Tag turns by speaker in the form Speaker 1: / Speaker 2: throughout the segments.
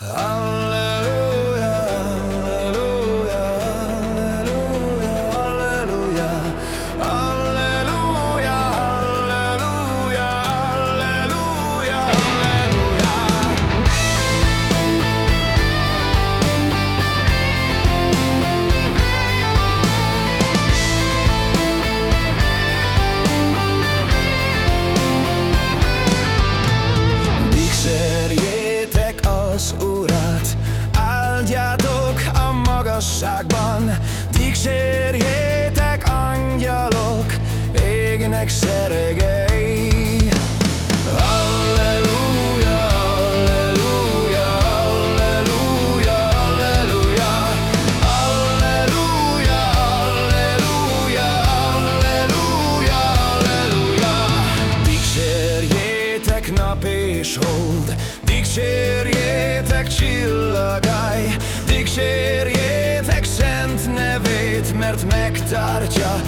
Speaker 1: I magasságban Dicsérjétek angyalok, égnek seregei. Nap és hold. Dicsérjétek csillagáj. Dicsérjétek mert megtártja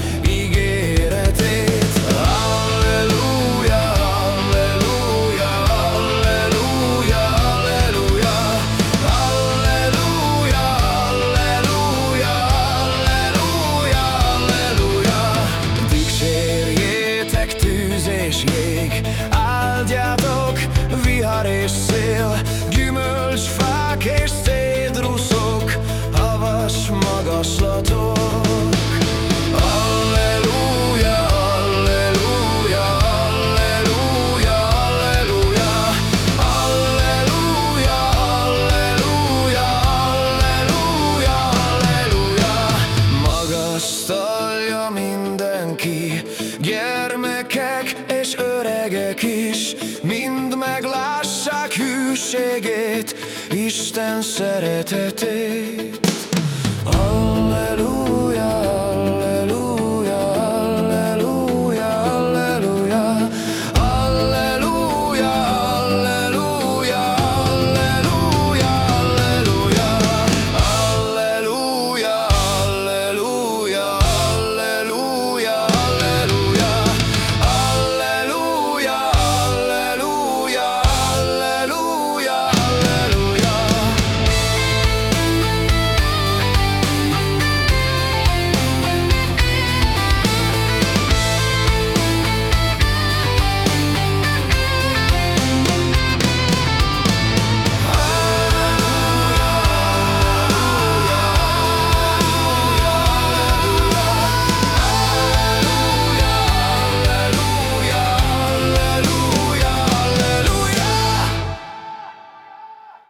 Speaker 1: mindenki, gyermekek és öregek is, mind meglássák hűségét, Isten szeretetét.